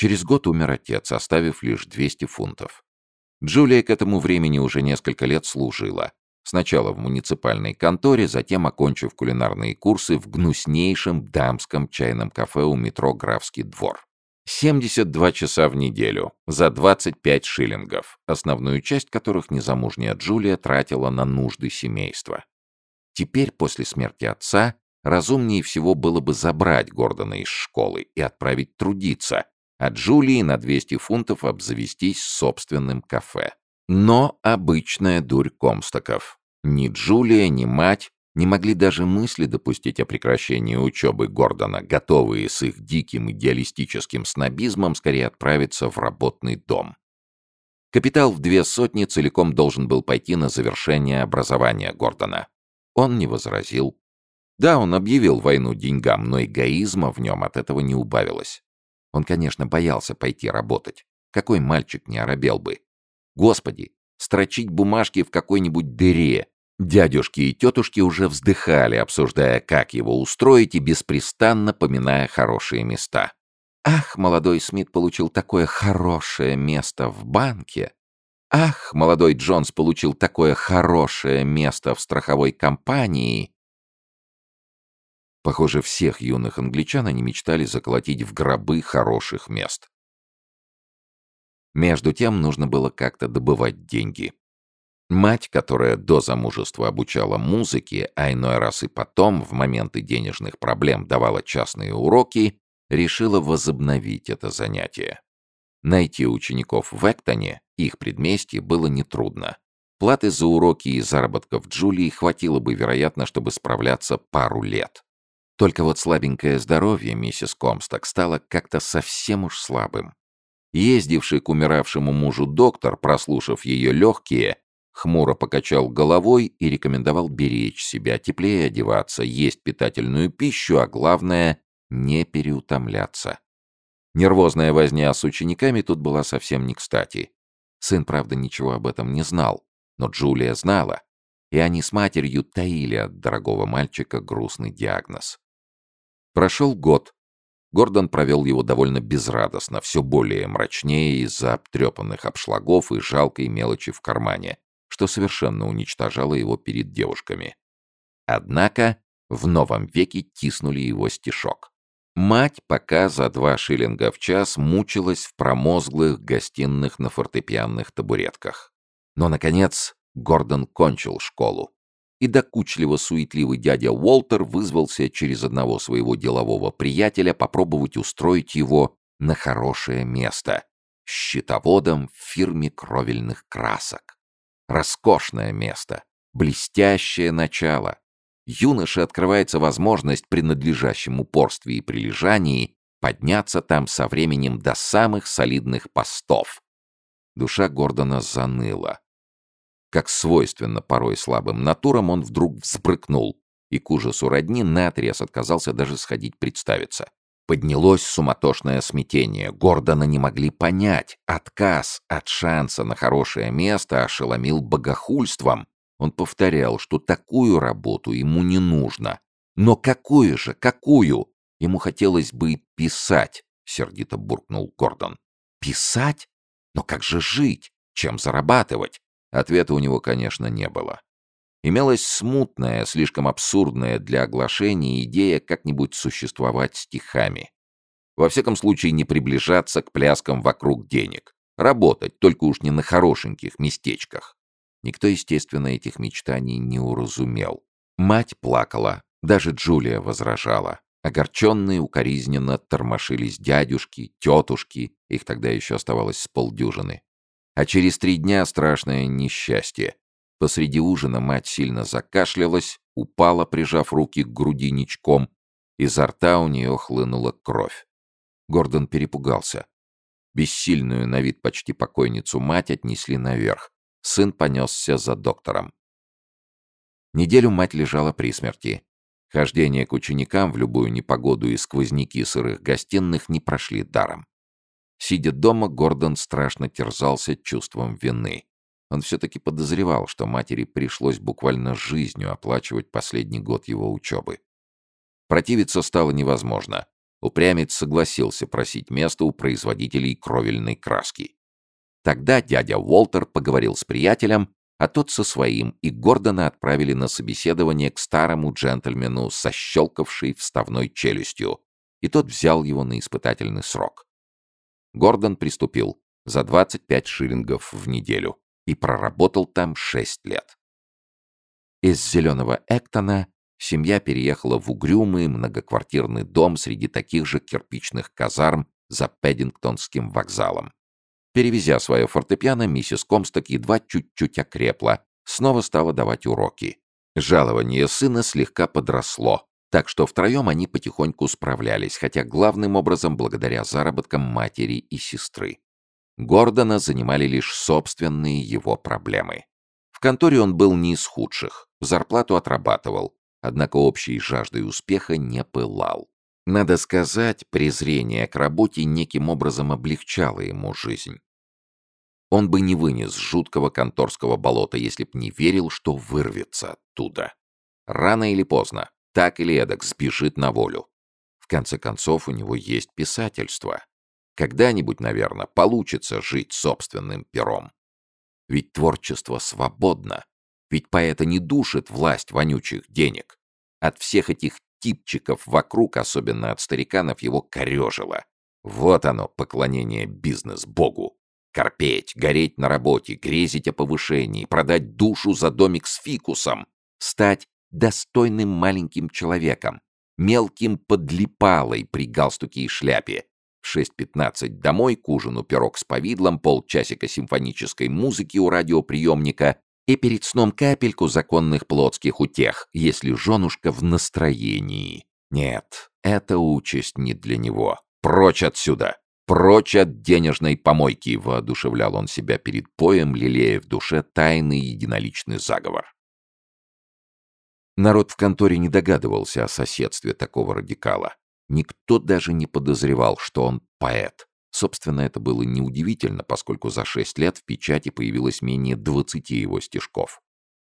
Через год умер отец, оставив лишь 200 фунтов. Джулия к этому времени уже несколько лет служила. Сначала в муниципальной конторе, затем окончив кулинарные курсы в гнуснейшем дамском чайном кафе у метро «Графский двор». 72 часа в неделю, за 25 шиллингов, основную часть которых незамужняя Джулия тратила на нужды семейства. Теперь, после смерти отца, разумнее всего было бы забрать Гордона из школы и отправить трудиться, а Джулии на 200 фунтов обзавестись собственным кафе. Но обычная дурь комстоков. Ни Джулия, ни мать не могли даже мысли допустить о прекращении учебы Гордона, готовые с их диким идеалистическим снобизмом скорее отправиться в работный дом. Капитал в две сотни целиком должен был пойти на завершение образования Гордона. Он не возразил. Да, он объявил войну деньгам, но эгоизма в нем от этого не убавилось. Он, конечно, боялся пойти работать. Какой мальчик не оробел бы? Господи, строчить бумажки в какой-нибудь дыре, Дядюшки и тетушки уже вздыхали, обсуждая, как его устроить и беспрестанно поминая хорошие места. Ах, молодой Смит получил такое хорошее место в банке. Ах, молодой Джонс получил такое хорошее место в страховой компании. Похоже, всех юных англичан они мечтали заколотить в гробы хороших мест. Между тем нужно было как-то добывать деньги. Мать, которая до замужества обучала музыке, а иной раз и потом, в моменты денежных проблем, давала частные уроки, решила возобновить это занятие. Найти учеников в Эктоне, их предместье, было нетрудно. Платы за уроки и заработков Джулии хватило бы, вероятно, чтобы справляться пару лет. Только вот слабенькое здоровье миссис Комсток стало как-то совсем уж слабым. Ездивший к умиравшему мужу доктор, прослушав ее легкие, Хмуро покачал головой и рекомендовал беречь себя, теплее одеваться, есть питательную пищу, а главное — не переутомляться. Нервозная возня с учениками тут была совсем не кстати. Сын, правда, ничего об этом не знал, но Джулия знала, и они с матерью таили от дорогого мальчика грустный диагноз. Прошел год. Гордон провел его довольно безрадостно, все более мрачнее из-за обтрепанных обшлагов и жалкой мелочи в кармане, что совершенно уничтожало его перед девушками. Однако в новом веке тиснули его стишок. Мать пока за два шиллинга в час мучилась в промозглых гостиных на фортепианных табуретках. Но, наконец, Гордон кончил школу. И докучливо суетливый дядя Уолтер вызвался через одного своего делового приятеля попробовать устроить его на хорошее место — счетоводом в фирме кровельных красок. Роскошное место, блестящее начало. Юноше открывается возможность при надлежащем упорстве и прилежании подняться там со временем до самых солидных постов. Душа Гордона заныла. Как свойственно порой слабым натурам, он вдруг взбрыкнул и к ужасу родни наотрез отказался даже сходить представиться. Поднялось суматошное смятение. Гордона не могли понять. Отказ от шанса на хорошее место ошеломил богохульством. Он повторял, что такую работу ему не нужно. Но какую же, какую? Ему хотелось бы писать, сердито буркнул Гордон. Писать? Но как же жить? Чем зарабатывать? Ответа у него, конечно, не было. Имелась смутная, слишком абсурдная для оглашения идея как-нибудь существовать стихами. Во всяком случае, не приближаться к пляскам вокруг денег. Работать, только уж не на хорошеньких местечках. Никто, естественно, этих мечтаний не уразумел. Мать плакала, даже Джулия возражала. Огорченные укоризненно тормошились дядюшки, тетушки, их тогда еще оставалось с полдюжины. А через три дня страшное несчастье. Посреди ужина мать сильно закашлялась, упала, прижав руки к груди ничком. Изо рта у нее хлынула кровь. Гордон перепугался. Бессильную на вид почти покойницу мать отнесли наверх. Сын понесся за доктором. Неделю мать лежала при смерти. Хождение к ученикам в любую непогоду и сквозняки сырых гостиных не прошли даром. Сидя дома, Гордон страшно терзался чувством вины. Он все-таки подозревал, что матери пришлось буквально жизнью оплачивать последний год его учебы. Противиться стало невозможно. упрямец согласился просить место у производителей кровельной краски. Тогда дядя Уолтер поговорил с приятелем, а тот со своим, и Гордона отправили на собеседование к старому джентльмену со щелкавшей вставной челюстью, и тот взял его на испытательный срок. Гордон приступил за 25 шиллингов в неделю и проработал там 6 лет. Из зеленого Эктона семья переехала в угрюмый многоквартирный дом среди таких же кирпичных казарм за Пэддингтонским вокзалом. Перевезя свое фортепиано, миссис Комсток едва чуть-чуть окрепла, снова стала давать уроки. Жалование сына слегка подросло, так что втроем они потихоньку справлялись, хотя главным образом благодаря заработкам матери и сестры. Гордона занимали лишь собственные его проблемы. В конторе он был не из худших, зарплату отрабатывал, однако общей жаждой успеха не пылал. Надо сказать, презрение к работе неким образом облегчало ему жизнь. Он бы не вынес жуткого конторского болота, если б не верил, что вырвется оттуда. Рано или поздно, так или эдак, сбежит на волю. В конце концов, у него есть писательство. Когда-нибудь, наверное, получится жить собственным пером. Ведь творчество свободно. Ведь поэта не душит власть вонючих денег. От всех этих типчиков вокруг, особенно от стариканов, его корежило. Вот оно, поклонение бизнес-богу. Корпеть, гореть на работе, грезить о повышении, продать душу за домик с фикусом, стать достойным маленьким человеком, мелким подлипалой при галстуке и шляпе. В 6.15 домой к ужину пирог с повидлом, полчасика симфонической музыки у радиоприемника и перед сном капельку законных плотских утех, если женушка в настроении. Нет, эта участь не для него. Прочь отсюда! Прочь от денежной помойки, воодушевлял он себя перед поем, лелея в душе тайный единоличный заговор. Народ в конторе не догадывался о соседстве такого радикала. Никто даже не подозревал, что он поэт. Собственно, это было неудивительно, поскольку за шесть лет в печати появилось менее двадцати его стишков.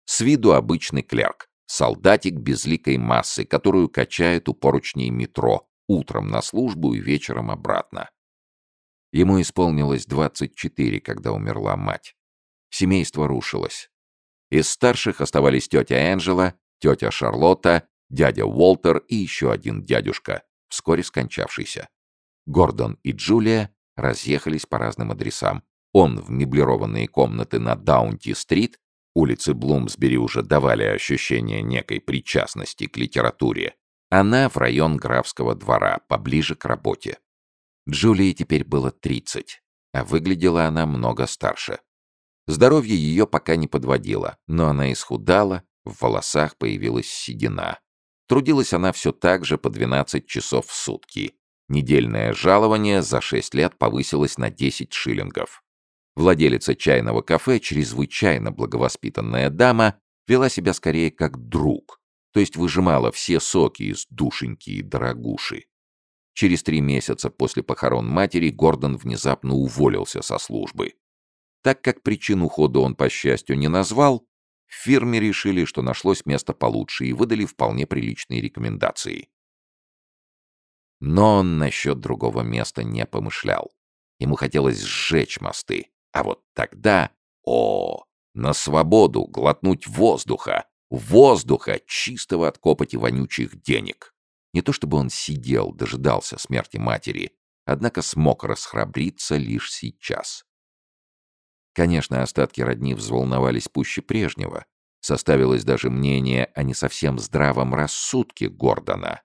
С виду обычный клерк, солдатик безликой массы, которую качает у поручней метро, утром на службу и вечером обратно. Ему исполнилось 24, когда умерла мать. Семейство рушилось. Из старших оставались тетя Энджела, тетя Шарлотта, дядя Уолтер и еще один дядюшка, вскоре скончавшийся. Гордон и Джулия разъехались по разным адресам. Он в меблированные комнаты на Даунти-стрит, улицы Блумсбери уже давали ощущение некой причастности к литературе. Она в район графского двора, поближе к работе. Джулии теперь было 30, а выглядела она много старше. Здоровье ее пока не подводило, но она исхудала, в волосах появилась седина. Трудилась она все так же по 12 часов в сутки, Недельное жалование за 6 лет повысилось на 10 шиллингов. Владелица чайного кафе, чрезвычайно благовоспитанная дама, вела себя скорее как друг, то есть выжимала все соки из душеньки и дорогуши. Через три месяца после похорон матери Гордон внезапно уволился со службы. Так как причин ухода он, по счастью, не назвал, в фирме решили, что нашлось место получше и выдали вполне приличные рекомендации. Но он насчет другого места не помышлял. Ему хотелось сжечь мосты. А вот тогда... О, на свободу глотнуть воздуха! Воздуха, чистого от копоти вонючих денег! Не то чтобы он сидел, дожидался смерти матери, однако смог расхрабриться лишь сейчас. Конечно, остатки родни взволновались пуще прежнего. Составилось даже мнение о не совсем здравом рассудке Гордона.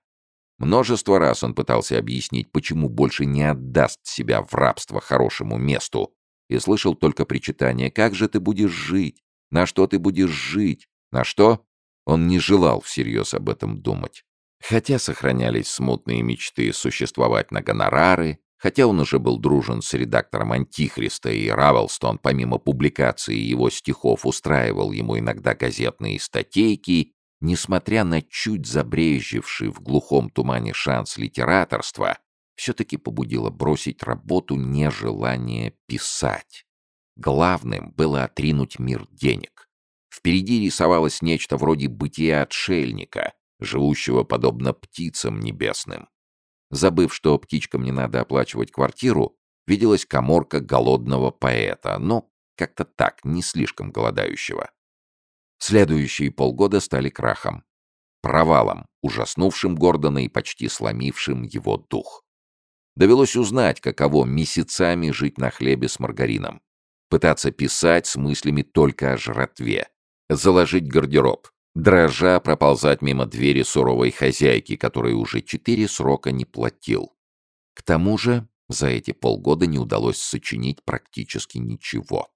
Множество раз он пытался объяснить, почему больше не отдаст себя в рабство хорошему месту, и слышал только причитание «Как же ты будешь жить? На что ты будешь жить? На что?» Он не желал всерьез об этом думать. Хотя сохранялись смутные мечты существовать на гонорары, хотя он уже был дружен с редактором «Антихриста», и Равелстон, помимо публикации его стихов, устраивал ему иногда газетные статейки несмотря на чуть забрежевший в глухом тумане шанс литераторства, все-таки побудило бросить работу нежелание писать. Главным было отринуть мир денег. Впереди рисовалось нечто вроде бытия отшельника, живущего подобно птицам небесным. Забыв, что птичкам не надо оплачивать квартиру, виделась коморка голодного поэта, но как-то так, не слишком голодающего. Следующие полгода стали крахом. Провалом, ужаснувшим Гордона и почти сломившим его дух. Довелось узнать, каково месяцами жить на хлебе с маргарином. Пытаться писать с мыслями только о жратве. Заложить гардероб. Дрожа проползать мимо двери суровой хозяйки, которой уже четыре срока не платил. К тому же за эти полгода не удалось сочинить практически ничего.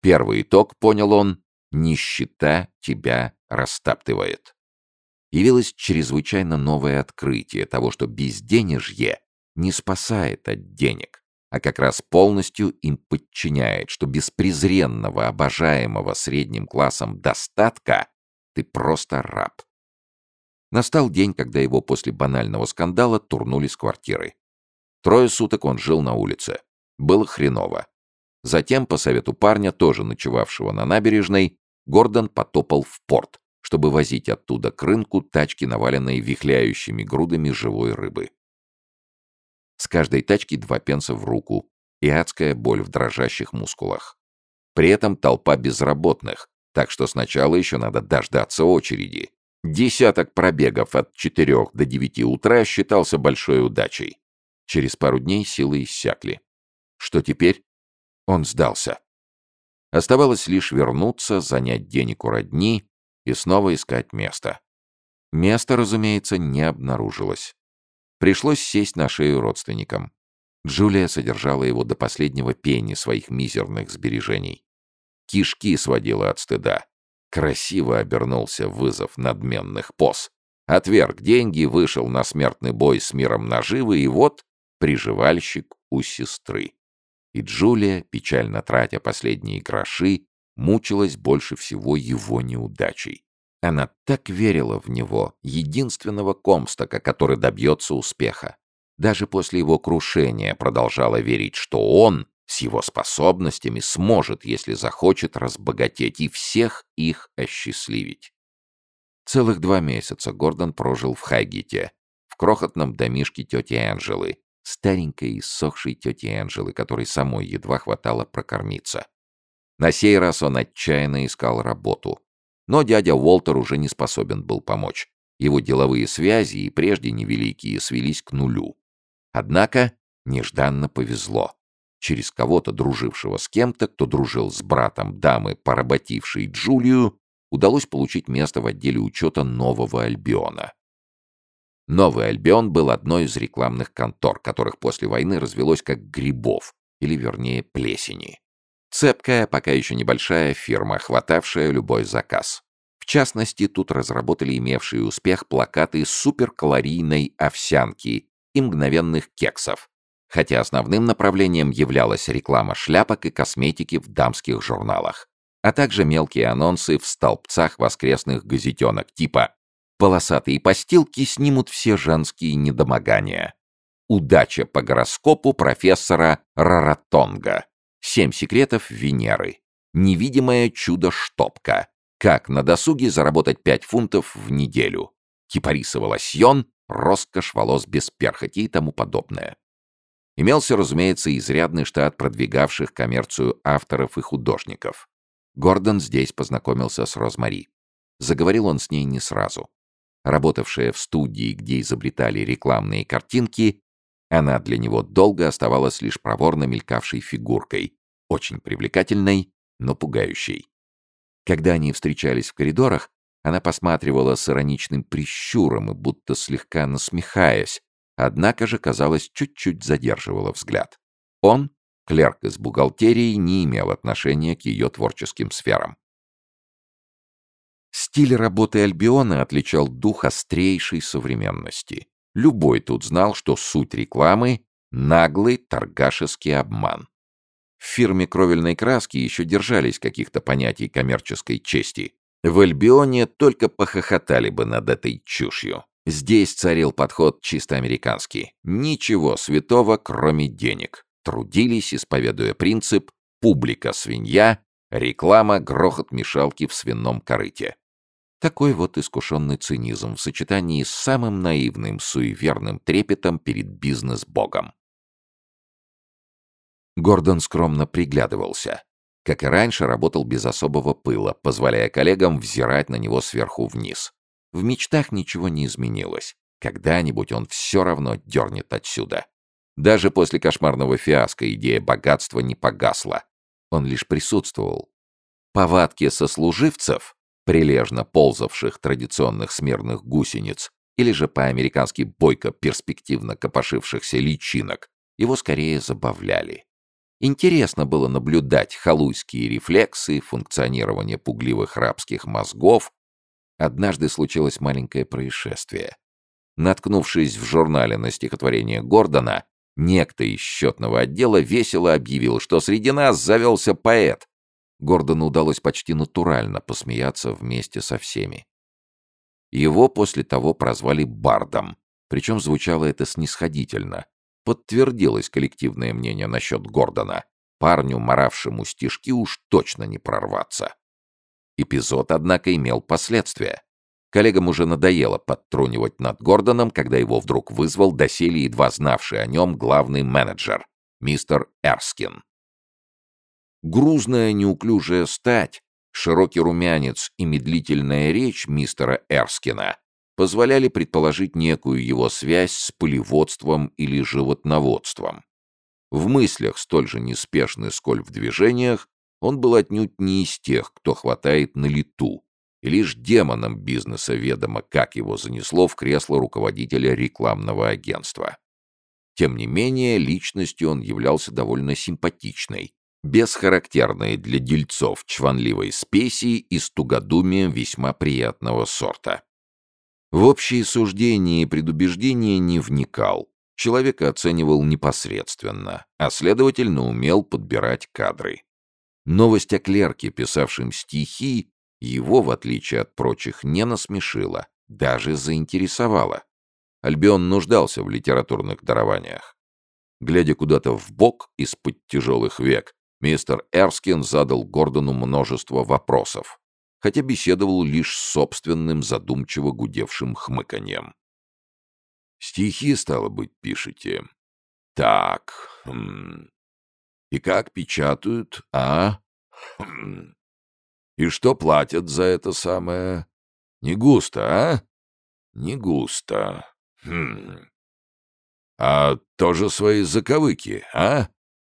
Первый итог, понял он, нищета тебя растаптывает. Явилось чрезвычайно новое открытие того, что безденежье не спасает от денег, а как раз полностью им подчиняет, что без презренного, обожаемого средним классом достатка ты просто раб. Настал день, когда его после банального скандала турнули с квартиры. Трое суток он жил на улице. Было хреново. Затем, по совету парня, тоже ночевавшего на набережной, Гордон потопал в порт, чтобы возить оттуда к рынку тачки, наваленные вихляющими грудами живой рыбы. С каждой тачки два пенса в руку и адская боль в дрожащих мускулах. При этом толпа безработных, так что сначала еще надо дождаться очереди. Десяток пробегов от 4 до 9 утра считался большой удачей. Через пару дней силы иссякли. Что теперь? Он сдался. Оставалось лишь вернуться, занять денег у родни и снова искать место. Место, разумеется, не обнаружилось. Пришлось сесть на шею родственникам. Джулия содержала его до последнего пени своих мизерных сбережений. Кишки сводила от стыда. Красиво обернулся вызов надменных поз. Отверг деньги, вышел на смертный бой с миром наживы, и вот приживальщик у сестры. И Джулия, печально тратя последние гроши, мучилась больше всего его неудачей. Она так верила в него, единственного Комстока, который добьется успеха. Даже после его крушения продолжала верить, что он, с его способностями, сможет, если захочет, разбогатеть и всех их осчастливить. Целых два месяца Гордон прожил в Хайгите, в крохотном домишке тети Анжелы, старенькой и сохшей тети Анжелы, которой самой едва хватало прокормиться. На сей раз он отчаянно искал работу. Но дядя Уолтер уже не способен был помочь. Его деловые связи, и прежде невеликие, свелись к нулю. Однако нежданно повезло. Через кого-то, дружившего с кем-то, кто дружил с братом дамы, поработившей Джулию, удалось получить место в отделе учета нового Альбиона. Новый Альбион был одной из рекламных контор, которых после войны развелось как грибов, или вернее плесени. Цепкая, пока еще небольшая фирма, хватавшая любой заказ. В частности, тут разработали имевшие успех плакаты суперкалорийной овсянки и мгновенных кексов, хотя основным направлением являлась реклама шляпок и косметики в дамских журналах, а также мелкие анонсы в столбцах воскресных газетенок типа Полосатые постилки снимут все женские недомогания. Удача по гороскопу профессора Раратонга. Семь секретов Венеры. Невидимое чудо-штопка. Как на досуге заработать пять фунтов в неделю. Кипарисовый лосьон, роскошь волос без перхоти и тому подобное. Имелся, разумеется, изрядный штат продвигавших коммерцию авторов и художников. Гордон здесь познакомился с Розмари. Заговорил он с ней не сразу. Работавшая в студии, где изобретали рекламные картинки, она для него долго оставалась лишь проворно мелькавшей фигуркой, очень привлекательной, но пугающей. Когда они встречались в коридорах, она посматривала с ироничным прищуром и будто слегка насмехаясь, однако же, казалось, чуть-чуть задерживала взгляд. Он, клерк из бухгалтерии, не имел отношения к ее творческим сферам. Стиль работы Альбиона отличал дух острейшей современности. Любой тут знал, что суть рекламы — наглый торгашеский обман. В фирме кровельной краски еще держались каких-то понятий коммерческой чести. В Альбионе только похохотали бы над этой чушью. Здесь царил подход чисто американский. Ничего святого, кроме денег. Трудились, исповедуя принцип «публика свинья», реклама «грохот мешалки в свином корыте». Такой вот искушенный цинизм в сочетании с самым наивным, суеверным трепетом перед бизнес-богом. Гордон скромно приглядывался. Как и раньше, работал без особого пыла, позволяя коллегам взирать на него сверху вниз. В мечтах ничего не изменилось. Когда-нибудь он все равно дернет отсюда. Даже после кошмарного фиаско идея богатства не погасла. Он лишь присутствовал. Повадки сослуживцев, прилежно ползавших традиционных смирных гусениц, или же по-американски бойко перспективно копошившихся личинок, его скорее забавляли. Интересно было наблюдать халуйские рефлексы, функционирование пугливых рабских мозгов. Однажды случилось маленькое происшествие. Наткнувшись в журнале на стихотворение Гордона, некто из счетного отдела весело объявил, что среди нас завелся поэт. Гордону удалось почти натурально посмеяться вместе со всеми. Его после того прозвали Бардом, причем звучало это снисходительно, Подтвердилось коллективное мнение насчет Гордона. Парню, моравшему стишки, уж точно не прорваться. Эпизод, однако, имел последствия. Коллегам уже надоело подтрунивать над Гордоном, когда его вдруг вызвал доселе едва знавший о нем главный менеджер, мистер Эрскин. Грузная неуклюжая стать, широкий румянец и медлительная речь мистера Эрскина позволяли предположить некую его связь с полеводством или животноводством. В мыслях, столь же неспешный, сколь в движениях, он был отнюдь не из тех, кто хватает на лету, и лишь демонам бизнеса ведомо, как его занесло в кресло руководителя рекламного агентства. Тем не менее, личностью он являлся довольно симпатичной, без характерной для дельцов чванливой спеси и с тугодумием весьма приятного сорта. В общие суждения и предубеждения не вникал. Человека оценивал непосредственно, а следовательно умел подбирать кадры. Новость о клерке, писавшем стихи, его, в отличие от прочих, не насмешила, даже заинтересовала. Альбион нуждался в литературных дарованиях. Глядя куда-то в бок из-под тяжелых век, мистер Эрскин задал Гордону множество вопросов хотя беседовал лишь с собственным задумчиво гудевшим хмыканьем. «Стихи, стало быть, пишете?» «Так, хм. И как печатают, а? Хм. И что платят за это самое? Не густо, а? Не густо. Хм. А тоже свои заковыки, а?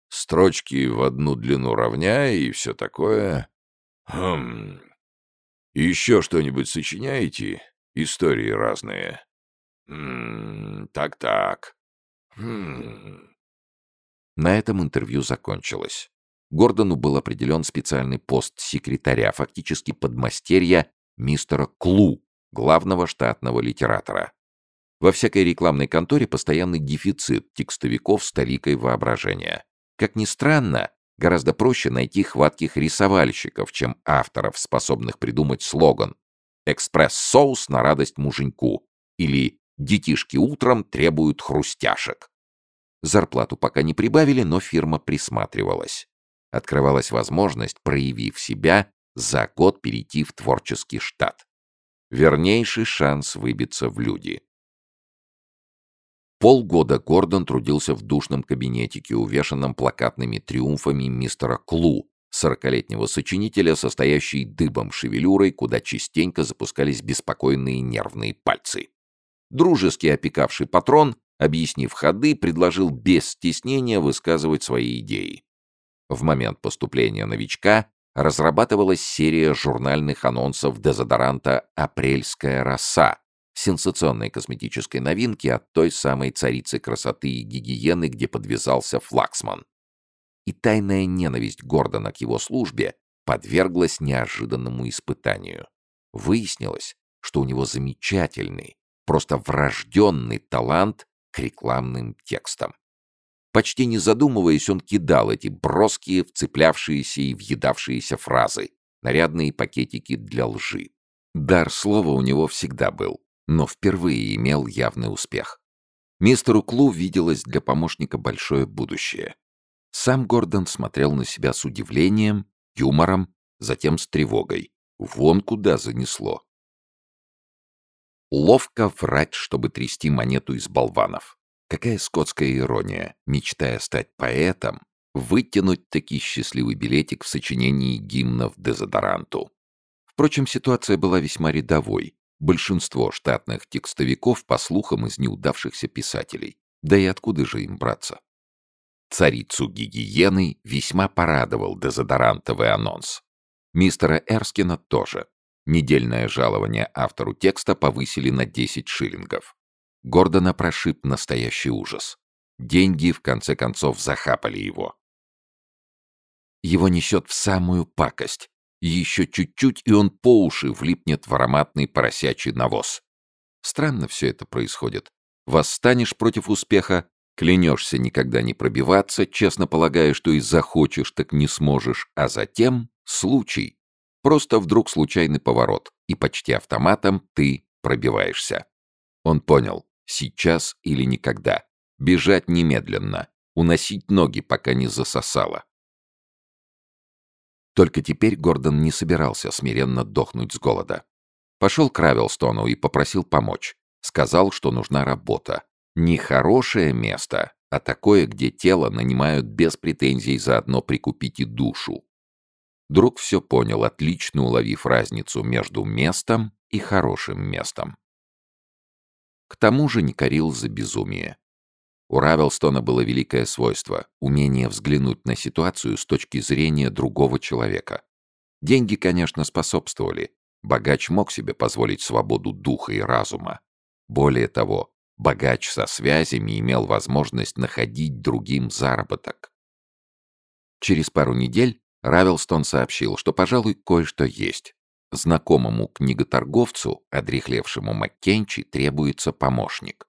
Строчки в одну длину равняя и все такое. Хм. Еще что-нибудь сочиняете? Истории разные. Так-так. На этом интервью закончилось. Гордону был определен специальный пост секретаря, фактически подмастерья мистера Клу, главного штатного литератора. Во всякой рекламной конторе постоянный дефицит текстовиков с толикой воображения. Как ни странно, Гораздо проще найти хватких рисовальщиков, чем авторов, способных придумать слоган «Экспресс-соус на радость муженьку» или «Детишки утром требуют хрустяшек». Зарплату пока не прибавили, но фирма присматривалась. Открывалась возможность, проявив себя, за год перейти в творческий штат. Вернейший шанс выбиться в люди. Полгода Гордон трудился в душном кабинетике, увешанном плакатными триумфами мистера Клу, сорокалетнего сочинителя, состоящей дыбом шевелюрой, куда частенько запускались беспокойные нервные пальцы. Дружески опекавший патрон, объяснив ходы, предложил без стеснения высказывать свои идеи. В момент поступления новичка разрабатывалась серия журнальных анонсов дезодоранта «Апрельская роса», сенсационной косметической новинки от той самой царицы красоты и гигиены, где подвязался флаксман. И тайная ненависть Гордона к его службе подверглась неожиданному испытанию. Выяснилось, что у него замечательный, просто врожденный талант к рекламным текстам. Почти не задумываясь, он кидал эти броские, вцеплявшиеся и въедавшиеся фразы, нарядные пакетики для лжи. Дар слова у него всегда был но впервые имел явный успех. Мистеру Клу виделось для помощника большое будущее. Сам Гордон смотрел на себя с удивлением, юмором, затем с тревогой. Вон куда занесло. Ловко врать, чтобы трясти монету из болванов. Какая скотская ирония, мечтая стать поэтом, вытянуть таки счастливый билетик в сочинении гимнов дезодоранту. Впрочем, ситуация была весьма рядовой. Большинство штатных текстовиков, по слухам, из неудавшихся писателей. Да и откуда же им браться? Царицу гигиены весьма порадовал дезодорантовый анонс. Мистера Эрскина тоже. Недельное жалование автору текста повысили на 10 шиллингов. Гордона прошиб настоящий ужас. Деньги, в конце концов, захапали его. Его несет в самую пакость. Еще чуть-чуть, и он по уши влипнет в ароматный поросячий навоз. Странно все это происходит. Восстанешь против успеха, клянешься никогда не пробиваться, честно полагая, что и захочешь, так не сможешь, а затем случай. Просто вдруг случайный поворот, и почти автоматом ты пробиваешься. Он понял, сейчас или никогда. Бежать немедленно, уносить ноги, пока не засосало. Только теперь Гордон не собирался смиренно дохнуть с голода. Пошел к Равелстону и попросил помочь. Сказал, что нужна работа. Не хорошее место, а такое, где тело нанимают без претензий заодно прикупить и душу. Друг все понял, отлично уловив разницу между местом и хорошим местом. К тому же не корил за безумие. У Равелстона было великое свойство — умение взглянуть на ситуацию с точки зрения другого человека. Деньги, конечно, способствовали. Богач мог себе позволить свободу духа и разума. Более того, богач со связями имел возможность находить другим заработок. Через пару недель Равелстон сообщил, что, пожалуй, кое-что есть. Знакомому книготорговцу, одрехлевшему Маккенчи, требуется помощник.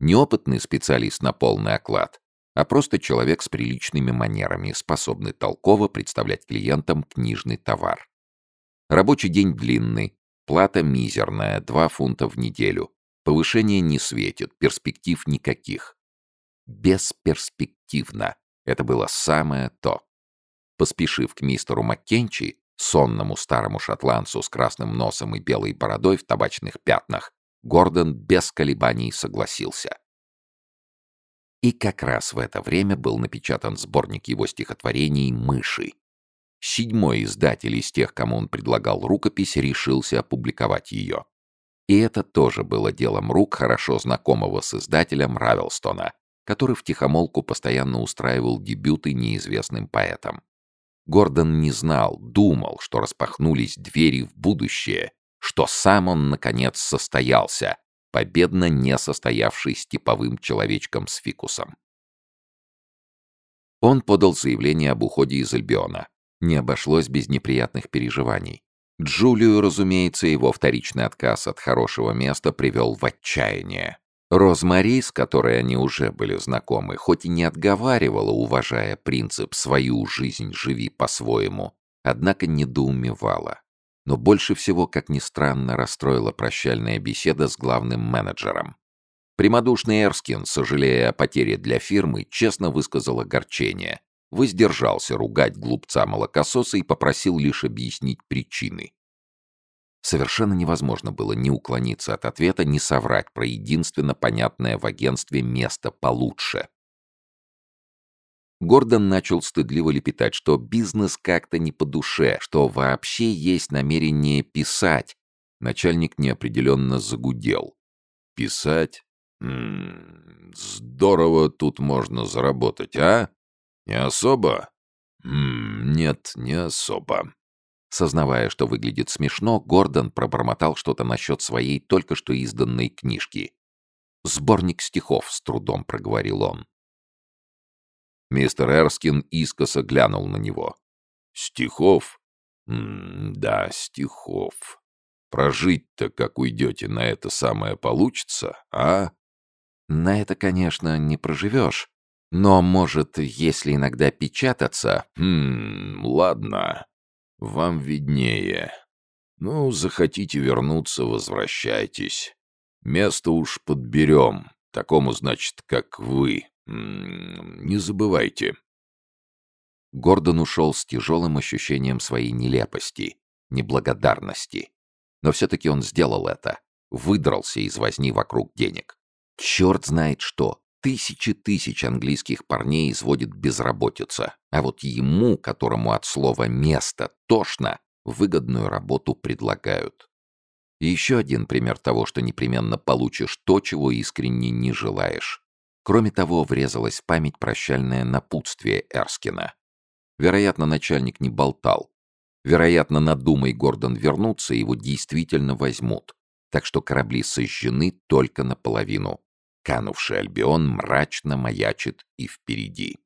Неопытный специалист на полный оклад, а просто человек с приличными манерами, способный толково представлять клиентам книжный товар. Рабочий день длинный, плата мизерная, 2 фунта в неделю. Повышение не светит, перспектив никаких. Бесперспективно. Это было самое то. Поспешив к мистеру Маккенчи, сонному старому шотландцу с красным носом и белой бородой в табачных пятнах, Гордон без колебаний согласился. И как раз в это время был напечатан сборник его стихотворений «Мыши». Седьмой издатель из тех, кому он предлагал рукопись, решился опубликовать ее. И это тоже было делом рук хорошо знакомого с издателем Равелстона, который втихомолку постоянно устраивал дебюты неизвестным поэтам. Гордон не знал, думал, что распахнулись двери в будущее, что сам он, наконец, состоялся, победно не состоявший с типовым человечком с фикусом. Он подал заявление об уходе из Альбиона. Не обошлось без неприятных переживаний. Джулию, разумеется, его вторичный отказ от хорошего места привел в отчаяние. Розмари, с которой они уже были знакомы, хоть и не отговаривала, уважая принцип «свою жизнь живи по-своему», однако недоумевала но больше всего, как ни странно, расстроила прощальная беседа с главным менеджером. Прямодушный Эрскин, сожалея о потере для фирмы, честно высказал огорчение, воздержался ругать глупца-молокососа и попросил лишь объяснить причины. Совершенно невозможно было ни уклониться от ответа, ни соврать про единственно понятное в агентстве место получше. Гордон начал стыдливо лепетать, что бизнес как-то не по душе, что вообще есть намерение писать. Начальник неопределенно загудел. «Писать? М -м, здорово тут можно заработать, а? Не особо?» М «Нет, не особо». Сознавая, что выглядит смешно, Гордон пробормотал что-то насчет своей только что изданной книжки. «Сборник стихов», — с трудом проговорил он. Мистер Эрскин искоса глянул на него. «Стихов? М да, стихов. Прожить-то, как уйдете, на это самое получится, а?» «На это, конечно, не проживешь. Но, может, если иногда печататься...» «Хм, ладно. Вам виднее. Ну, захотите вернуться, возвращайтесь. Место уж подберем, такому, значит, как вы. Не забывайте. Гордон ушел с тяжелым ощущением своей нелепости, неблагодарности. Но все-таки он сделал это. выдрался из возни вокруг денег. Черт знает что. Тысячи тысяч английских парней изводит безработица, а вот ему, которому от слова «место» тошно, выгодную работу предлагают. Еще один пример того, что непременно получишь то, чего искренне не желаешь. Кроме того, врезалась в память прощальное напутствие Эрскина. Вероятно, начальник не болтал. Вероятно, надумай Гордон вернуться, его действительно возьмут. Так что корабли сожжены только наполовину. Канувший Альбион мрачно маячит и впереди.